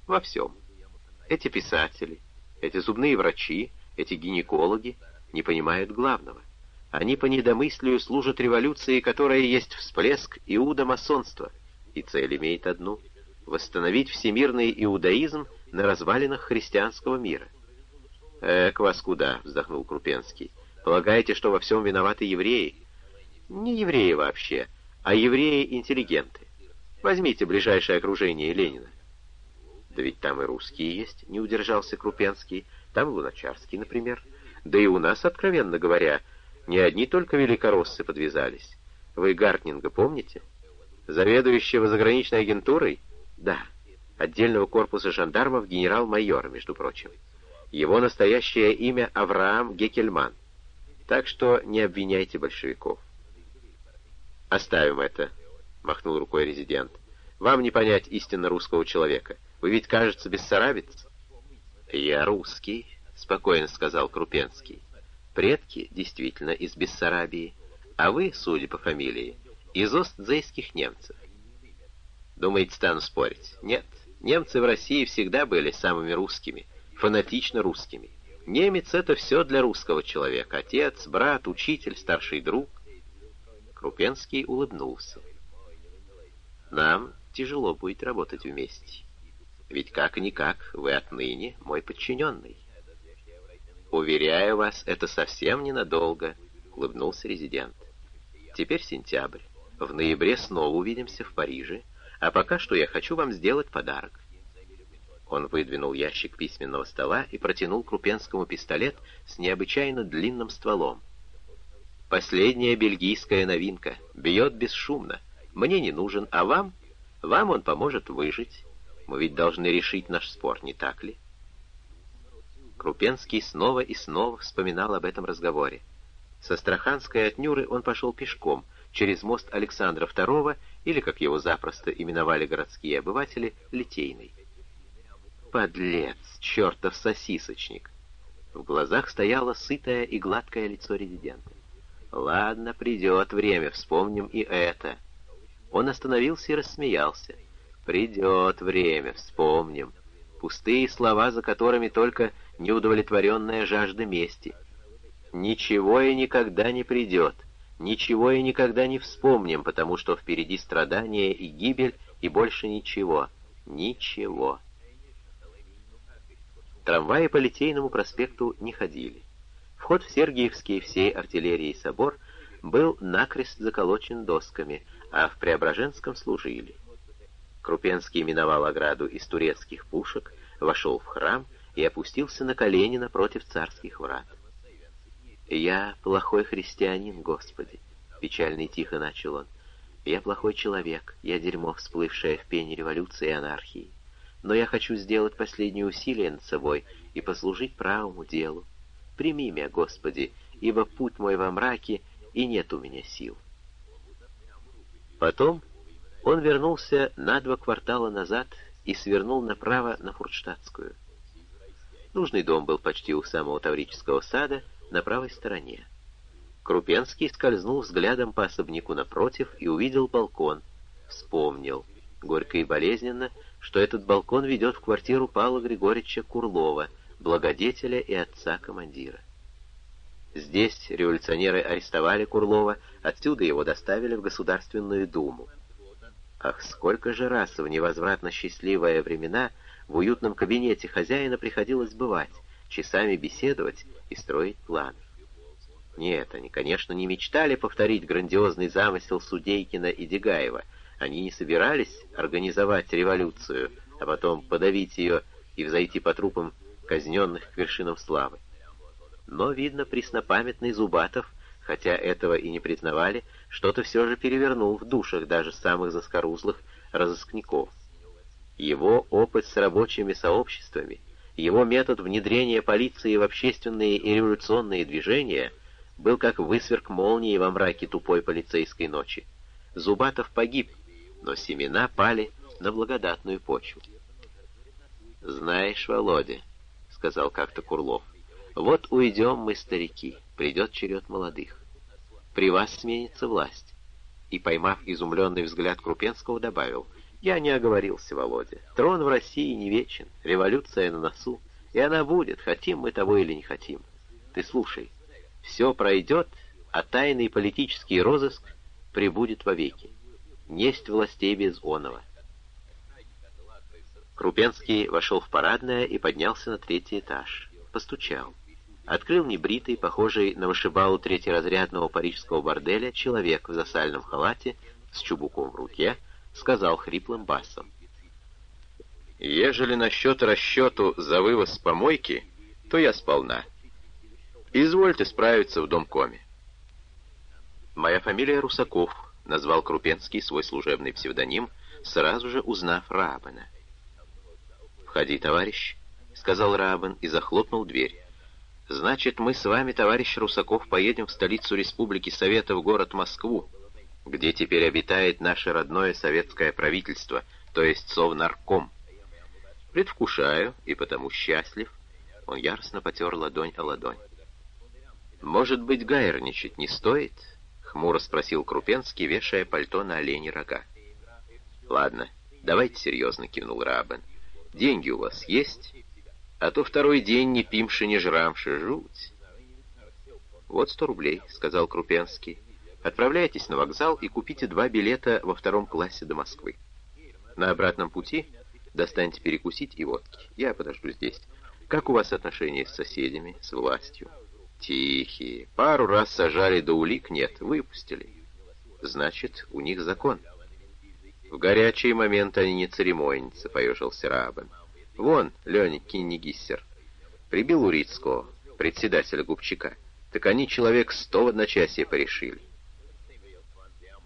Во всем. Эти писатели, эти зубные врачи, эти гинекологи не понимают главного. Они по недомыслию служат революции, которая есть всплеск иудомасонства, и цель имеет одну — восстановить всемирный иудаизм на развалинах христианского мира. «Эк, вас куда?» — вздохнул Крупенский. «Полагаете, что во всем виноваты евреи?» «Не евреи вообще, а евреи-интеллигенты. Возьмите ближайшее окружение Ленина. Да ведь там и русские есть, не удержался Крупенский. Там Луначарский, например. Да и у нас, откровенно говоря, не одни только великороссы подвязались. Вы Гартнинга помните? Заведующего заграничной агентурой? Да. Отдельного корпуса жандармов генерал-майор, между прочим. Его настоящее имя Авраам Гекельман. Так что не обвиняйте большевиков. «Оставим это», — махнул рукой резидент. «Вам не понять истинно русского человека. Вы ведь, кажется, бессарабец?» «Я русский», — спокойно сказал Крупенский. «Предки действительно из Бессарабии, а вы, судя по фамилии, из остзейских немцев». Думаете, стану спорить? Нет, немцы в России всегда были самыми русскими, фанатично русскими. Немец — это все для русского человека. Отец, брат, учитель, старший друг. Крупенский улыбнулся. Нам тяжело будет работать вместе. Ведь как-никак вы отныне мой подчиненный. Уверяю вас, это совсем ненадолго, улыбнулся резидент. Теперь сентябрь. В ноябре снова увидимся в Париже, а пока что я хочу вам сделать подарок. Он выдвинул ящик письменного стола и протянул Крупенскому пистолет с необычайно длинным стволом. Последняя бельгийская новинка. Бьет бесшумно. Мне не нужен, а вам? Вам он поможет выжить. Мы ведь должны решить наш спор, не так ли? Крупенский снова и снова вспоминал об этом разговоре. Со Страханской от Нюры он пошел пешком, через мост Александра II, или, как его запросто именовали городские обыватели, Литейный. Подлец, чертов сосисочник! В глазах стояло сытое и гладкое лицо резидента. «Ладно, придет время, вспомним и это». Он остановился и рассмеялся. Придет время, вспомним. Пустые слова, за которыми только неудовлетворенная жажда мести. Ничего и никогда не придет. Ничего и никогда не вспомним, потому что впереди страдания и гибель, и больше ничего. Ничего. Трамваи по Литейному проспекту не ходили. Вход в Сергиевский всей артиллерии собор был накрест заколочен досками, а в Преображенском служили. Крупенский миновал ограду из турецких пушек, вошел в храм и опустился на колени напротив царских врат. «Я плохой христианин, Господи!» — печально и тихо начал он. «Я плохой человек, я дерьмо, всплывшее в пене революции и анархии. Но я хочу сделать последние усилия над собой и послужить правому делу. Прими меня, Господи, ибо путь мой во мраке, и нет у меня сил». Потом он вернулся на два квартала назад и свернул направо на Фурштадтскую. Нужный дом был почти у самого Таврического сада, на правой стороне. Крупенский скользнул взглядом по особняку напротив и увидел балкон. Вспомнил, горько и болезненно, что этот балкон ведет в квартиру Павла Григорьевича Курлова, благодетеля и отца командира. Здесь революционеры арестовали Курлова, отсюда его доставили в Государственную Думу. Ах, сколько же раз в невозвратно счастливые времена в уютном кабинете хозяина приходилось бывать, часами беседовать и строить планы. Нет, они, конечно, не мечтали повторить грандиозный замысел Судейкина и Дегаева. Они не собирались организовать революцию, а потом подавить ее и взойти по трупам казненных к вершинам славы. Но, видно, преснопамятный Зубатов, хотя этого и не признавали, что-то все же перевернул в душах даже самых заскорузлых разыскников. Его опыт с рабочими сообществами — его метод внедрения полиции в общественные и революционные движения был как высверк молнии во мраке тупой полицейской ночи. Зубатов погиб, но семена пали на благодатную почву. «Знаешь, Володя», — сказал как-то Курлов, — «вот уйдем мы, старики, придет черед молодых. При вас сменится власть». И, поймав изумленный взгляд Крупенского, добавил — я не оговорился, Володя. Трон в России не вечен, революция на носу, и она будет, хотим мы того или не хотим. Ты слушай, все пройдет, а тайный политический розыск прибудет вовеки. Несть властей без оного. Крупенский вошел в парадное и поднялся на третий этаж. Постучал. Открыл небритый, похожий на вышибалу третьеразрядного парижского борделя, человек в засальном халате с чубуком в руке, сказал хриплым басом. «Ежели насчет расчету за вывоз помойки, то я сполна. Извольте справиться в домкоме». «Моя фамилия Русаков», — назвал Крупенский свой служебный псевдоним, сразу же узнав Рабана. «Входи, товарищ», — сказал Рабан и захлопнул дверь. «Значит, мы с вами, товарищ Русаков, поедем в столицу Республики Совета в город Москву, где теперь обитает наше родное советское правительство, то есть Совнарком. Предвкушаю и потому счастлив. Он яростно потер ладонь о ладонь. «Может быть, гаерничать не стоит?» — хмуро спросил Крупенский, вешая пальто на олени рога. «Ладно, давайте серьезно», — кивнул Рабен. «Деньги у вас есть? А то второй день не пимши, не жрамши, жуть». «Вот сто рублей», — сказал Крупенский. Отправляйтесь на вокзал и купите два билета во втором классе до Москвы. На обратном пути достаньте перекусить и водки. Я подожду здесь. Как у вас отношения с соседями, с властью? Тихие. Пару раз сажали, до улик нет. Выпустили. Значит, у них закон. В горячие моменты они не церемонятся, поежился Рабен. Вон, Леня Киннигиссер. Прибил Урицкого, председателя Губчака. Так они человек сто в одночасье порешили.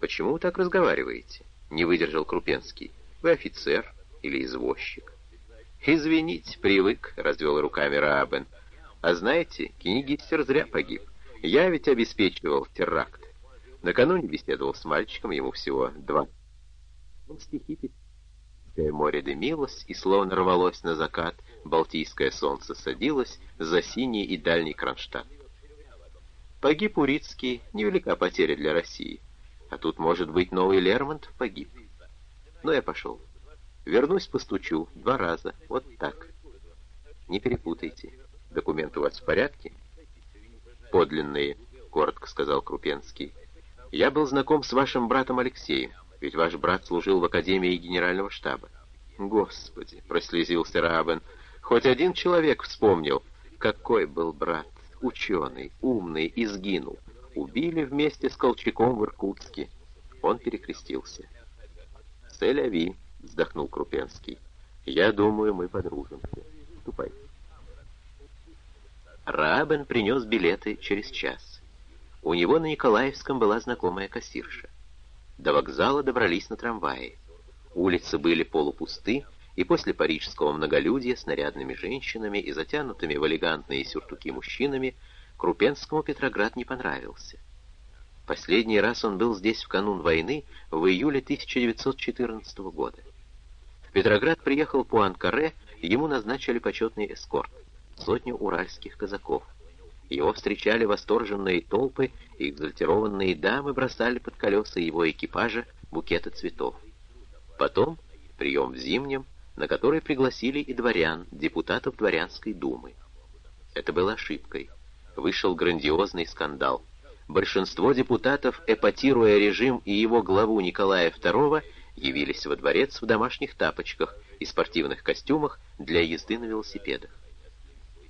«Почему вы так разговариваете?» — не выдержал Крупенский. «Вы офицер или извозчик?» «Извините, привык», — развел руками Раабен. «А знаете, Кенигиттер зря погиб. Я ведь обеспечивал теракт. Накануне беседовал с мальчиком, ему всего два. Он стихи писал. Море дымилось и словно рвалось на закат, Балтийское солнце садилось за синий и дальний Кронштадт. Погиб Урицкий, невелика потеря для России. А тут, может быть, новый Лермонтов погиб. Ну, я пошел. Вернусь, постучу. Два раза. Вот так. Не перепутайте. Документы у вас в порядке? Подлинные, коротко сказал Крупенский. Я был знаком с вашим братом Алексеем, ведь ваш брат служил в Академии Генерального штаба. Господи, прослезился Рабен, хоть один человек вспомнил, какой был брат, ученый, умный, и сгинул. Убили вместе с Колчаком в Иркутске. Он перекрестился. «Селяви», — вздохнул Крупенский. «Я думаю, мы подружимся. Ступай». Раабен принес билеты через час. У него на Николаевском была знакомая кассирша. До вокзала добрались на трамвае. Улицы были полупусты, и после парижского многолюдья с нарядными женщинами и затянутыми в элегантные сюртуки мужчинами Крупенскому Петроград не понравился. Последний раз он был здесь в канун войны в июле 1914 года. В Петроград приехал Пуанкаре, ему назначили почетный эскорт, сотню уральских казаков. Его встречали восторженные толпы, и экзальтированные дамы бросали под колеса его экипажа букеты цветов. Потом прием в Зимнем, на который пригласили и дворян, депутатов дворянской думы. Это было ошибкой. Вышел грандиозный скандал. Большинство депутатов, эпатируя режим и его главу Николая II, явились во дворец в домашних тапочках и спортивных костюмах для езды на велосипедах.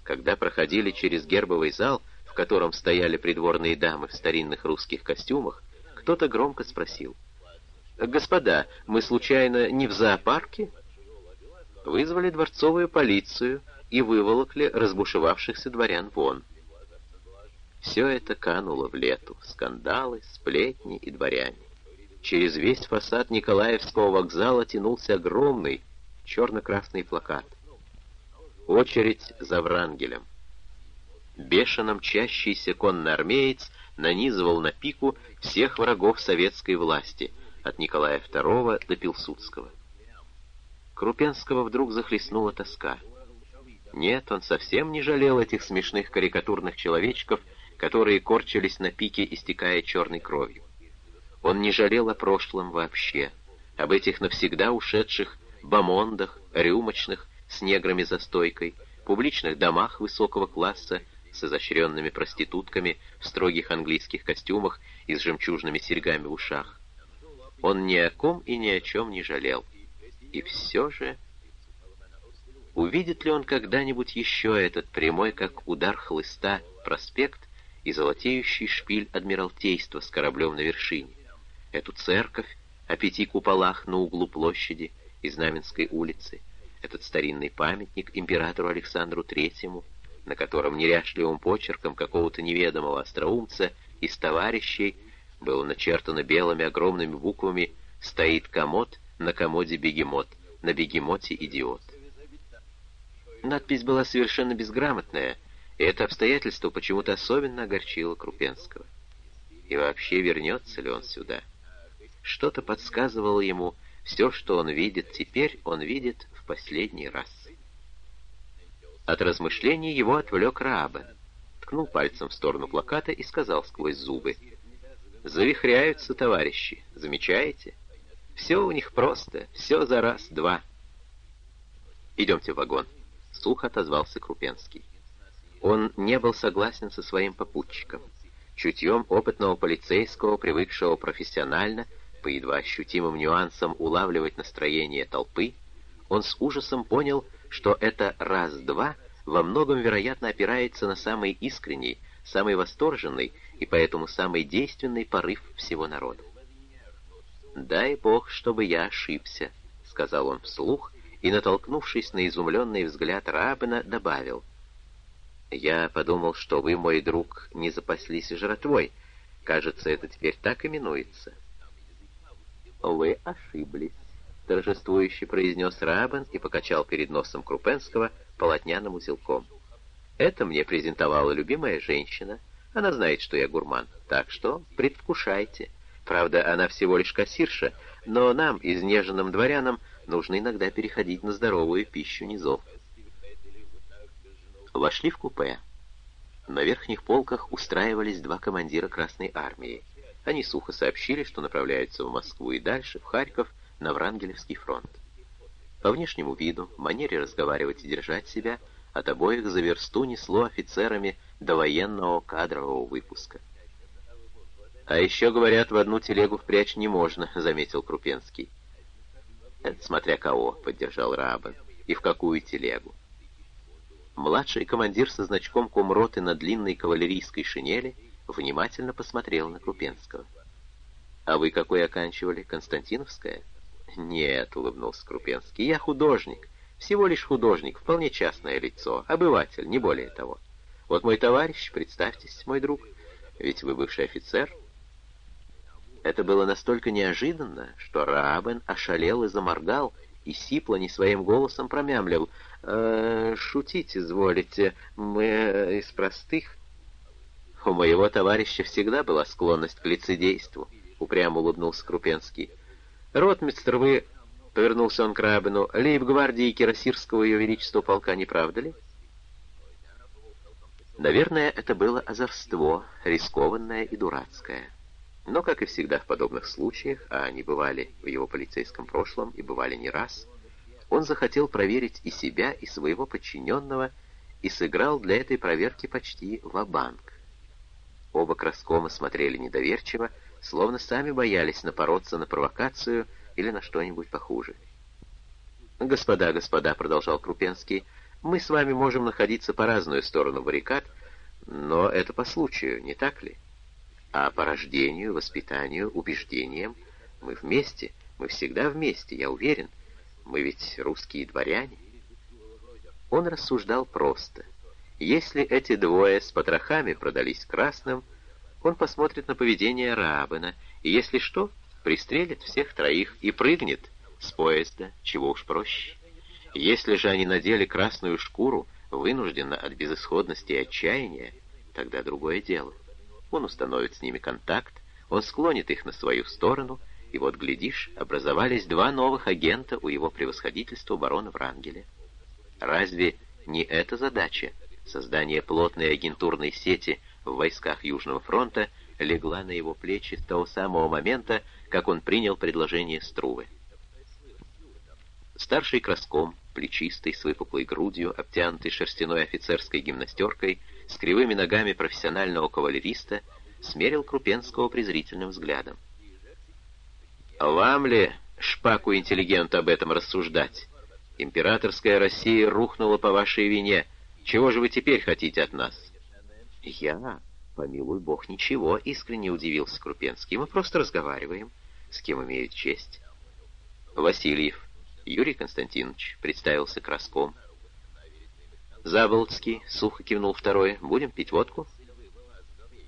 Когда проходили через гербовый зал, в котором стояли придворные дамы в старинных русских костюмах, кто-то громко спросил — «Господа, мы случайно не в зоопарке?» Вызвали дворцовую полицию и выволокли разбушевавшихся дворян вон. Все это кануло в лету. Скандалы, сплетни и дворяне. Через весь фасад Николаевского вокзала тянулся огромный черно-красный плакат. Очередь за Врангелем. Бешено мчащийся конноармеец нанизывал на пику всех врагов советской власти — от Николая II до Пилсудского. Крупенского вдруг захлестнула тоска. Нет, он совсем не жалел этих смешных карикатурных человечков, которые корчились на пике, истекая черной кровью. Он не жалел о прошлом вообще, об этих навсегда ушедших бомондах, рюмочных, с неграми за стойкой, публичных домах высокого класса с изощренными проститутками в строгих английских костюмах и с жемчужными серьгами в ушах. Он ни о ком и ни о чем не жалел. И все же... Увидит ли он когда-нибудь еще этот прямой, как удар хлыста, проспект и золотеющий шпиль Адмиралтейства с кораблем на вершине? Эту церковь о пяти куполах на углу площади и Знаменской улицы, этот старинный памятник императору Александру Третьему, на котором неряшливым почерком какого-то неведомого остроумца из товарищей было начертано белыми огромными буквами «Стоит комод, на комоде бегемот, на бегемоте идиот». Надпись была совершенно безграмотная, и это обстоятельство почему-то особенно огорчило Крупенского. И вообще вернется ли он сюда? Что-то подсказывало ему, все, что он видит теперь, он видит в последний раз. От размышлений его отвлек Раабе, ткнул пальцем в сторону плаката и сказал сквозь зубы — Завихряются товарищи, замечаете? Все у них просто, все за раз-два. «Идемте в вагон», — сухо отозвался Крупенский. Он не был согласен со своим попутчиком. Чутьем опытного полицейского, привыкшего профессионально, по едва ощутимым нюансам улавливать настроение толпы, он с ужасом понял, что это «раз-два» во многом, вероятно, опирается на самый искренний, самый восторженный и поэтому самый действенный порыв всего народа. «Дай Бог, чтобы я ошибся», — сказал он вслух, и, натолкнувшись на изумленный взгляд Рабина, добавил. «Я подумал, что вы, мой друг, не запаслись жратвой. Кажется, это теперь так именуется». «Вы ошиблись», — торжествующе произнес Рабин и покачал перед носом Крупенского полотняным узелком. Это мне презентовала любимая женщина. Она знает, что я гурман, так что предвкушайте. Правда, она всего лишь кассирша, но нам, изнеженным дворянам, нужно иногда переходить на здоровую пищу низов. Вошли в купе. На верхних полках устраивались два командира Красной Армии. Они сухо сообщили, что направляются в Москву и дальше, в Харьков, на Врангелевский фронт. По внешнему виду, манере разговаривать и держать себя – от обоих за версту несло офицерами до военного кадрового выпуска. «А еще, говорят, в одну телегу впрячь не можно», — заметил Крупенский. Это смотря кого, поддержал Рабан, и в какую телегу. Младший командир со значком комроты на длинной кавалерийской шинели внимательно посмотрел на Крупенского. «А вы какой оканчивали? Константиновская?» «Нет», — улыбнулся Крупенский, — «я художник. Всего лишь художник, вполне частное лицо, обыватель, не более того. Вот мой товарищ, представьтесь, мой друг, ведь вы бывший офицер». Это было настолько неожиданно, что Рабен ошалел и заморгал, и сипло не своим голосом промямлил. «Э, «Шутить изволите, мы из простых». «У моего товарища всегда была склонность к лицедейству», — упрямо улыбнулся Крупенский. «Ротмистр, вы...» — повернулся он к Рабину. «Лейб-гвардии Кирасирского Ее Величества полка, не правда ли?» Наверное, это было озорство, рискованное и дурацкое. Но, как и всегда в подобных случаях, а они бывали в его полицейском прошлом и бывали не раз, он захотел проверить и себя, и своего подчиненного, и сыграл для этой проверки почти ва-банк. Оба краскома смотрели недоверчиво, словно сами боялись напороться на провокацию или на что-нибудь похуже. «Господа, господа», — продолжал Крупенский, — «мы с вами можем находиться по разную сторону баррикад, но это по случаю, не так ли?» А по рождению, воспитанию, убеждениям мы вместе, мы всегда вместе, я уверен. Мы ведь русские дворяне. Он рассуждал просто. Если эти двое с потрохами продались красным, он посмотрит на поведение Раабена, и если что, пристрелит всех троих и прыгнет с поезда, чего уж проще. Если же они надели красную шкуру, вынужденно от безысходности и отчаяния, тогда другое дело. Он установит с ними контакт, он склонит их на свою сторону, и вот, глядишь, образовались два новых агента у его превосходительства барона Врангеля. Разве не эта задача, создание плотной агентурной сети в войсках Южного фронта, легла на его плечи с того самого момента, как он принял предложение Струвы? Старший краском, плечистый, с выпуклой грудью, обтянутый шерстяной офицерской гимнастеркой, с кривыми ногами профессионального кавалериста, смерил Крупенского презрительным взглядом. «Вам ли, шпаку интеллигент, об этом рассуждать? Императорская Россия рухнула по вашей вине. Чего же вы теперь хотите от нас?» «Я? Помилуй бог, ничего», — искренне удивился Крупенский. «Мы просто разговариваем. С кем имеют честь?» «Васильев», Юрий Константинович представился краском. Заболтский сухо кивнул второй. «Будем пить водку?»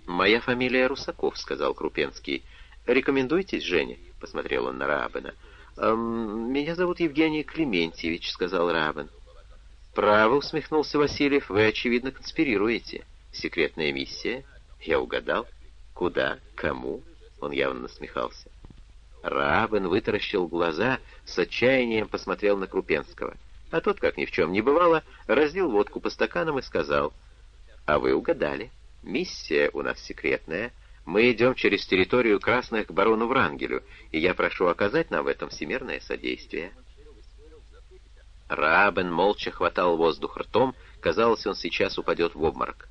«Моя фамилия Русаков», — сказал Крупенский. «Рекомендуйтесь, Женя?» — посмотрел он на Рабена. «Эм, «Меня зовут Евгений Клементьевич», — сказал Рабен. «Право», — усмехнулся Васильев, — «вы, очевидно, конспирируете. Секретная миссия? Я угадал. Куда? Кому?» Он явно насмехался. Рабен вытаращил глаза, с отчаянием посмотрел на Крупенского. А тот, как ни в чем не бывало, разлил водку по стаканам и сказал, «А вы угадали. Миссия у нас секретная. Мы идем через территорию красных к барону Врангелю, и я прошу оказать нам в этом всемирное содействие». Рабен молча хватал воздух ртом, казалось, он сейчас упадет в обморок.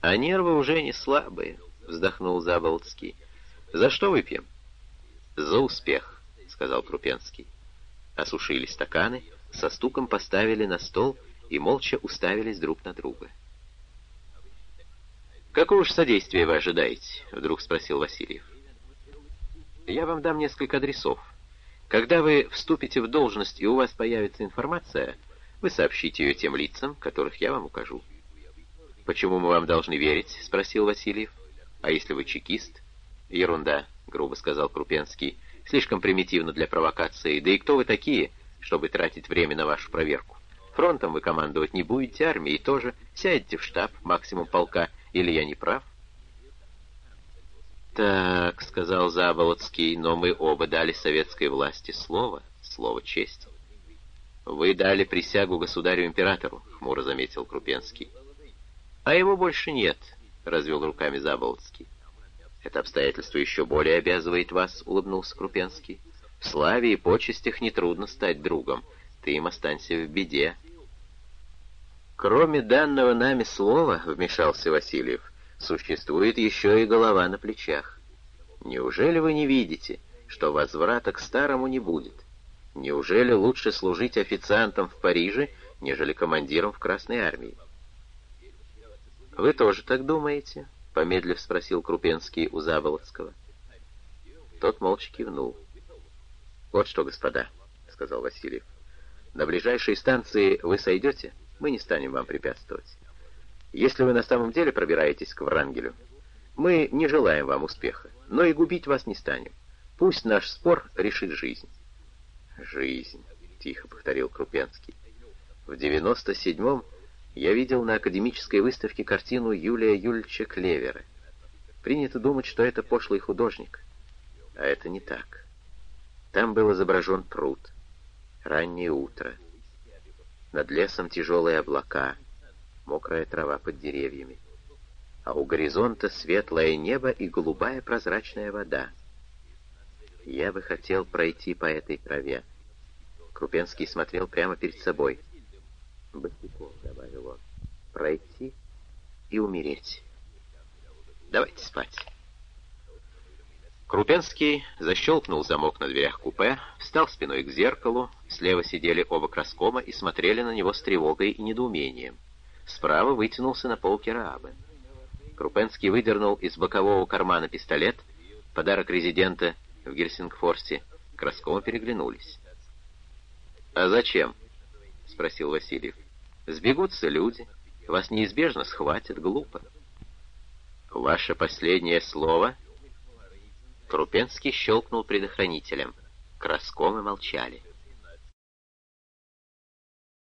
«А нервы уже не слабые», — вздохнул Заболтский. «За что выпьем?» «За успех», — сказал Крупенский. Осушили стаканы, со стуком поставили на стол и молча уставились друг на друга. «Какого же содействия вы ожидаете?» — вдруг спросил Васильев. «Я вам дам несколько адресов. Когда вы вступите в должность и у вас появится информация, вы сообщите ее тем лицам, которых я вам укажу». «Почему мы вам должны верить?» — спросил Васильев. «А если вы чекист?» «Ерунда», — грубо сказал Крупенский. «Слишком примитивно для провокации. Да и кто вы такие, чтобы тратить время на вашу проверку? Фронтом вы командовать не будете, армией тоже. Сядете в штаб, максимум полка. Или я не прав?» «Так», — сказал Заболоцкий, — «но мы оба дали советской власти слово, слово чести». «Вы дали присягу государю-императору», — хмуро заметил Крупенский. «А его больше нет», — развел руками Заболоцкий. «Это обстоятельство еще более обязывает вас», — улыбнулся Крупенский. «В славе и почестях нетрудно стать другом. Ты им останься в беде». «Кроме данного нами слова», — вмешался Васильев, — «существует еще и голова на плечах. Неужели вы не видите, что возврата к старому не будет? Неужели лучше служить официантом в Париже, нежели командиром в Красной армии? «Вы тоже так думаете?» — помедлив спросил Крупенский у Заболоцкого. Тот молча кивнул. «Вот что, господа», — сказал Васильев. «На ближайшей станции вы сойдете, мы не станем вам препятствовать. Если вы на самом деле пробираетесь к Врангелю, мы не желаем вам успеха, но и губить вас не станем. Пусть наш спор решит жизнь». «Жизнь», — тихо повторил Крупенский. «В девяносто седьмом я видел на академической выставке картину Юлия Юльча Клевера. Принято думать, что это пошлый художник. А это не так. Там был изображен пруд. Раннее утро. Над лесом тяжелые облака, мокрая трава под деревьями. А у горизонта светлое небо и голубая прозрачная вода. Я бы хотел пройти по этой траве. Крупенский смотрел прямо перед собой. «Босиком», — добавил он, — «пройти и умереть. Давайте спать». Крупенский защелкнул замок на дверях купе, встал спиной к зеркалу, слева сидели оба краскома и смотрели на него с тревогой и недоумением. Справа вытянулся на полке Раабы. Крупенский выдернул из бокового кармана пистолет, подарок резидента в Гельсингфорсе, Краскома переглянулись. «А зачем?» — спросил Васильев. «Сбегутся люди, вас неизбежно схватят, глупо». «Ваше последнее слово?» Крупенский щелкнул предохранителем. Краскомы молчали.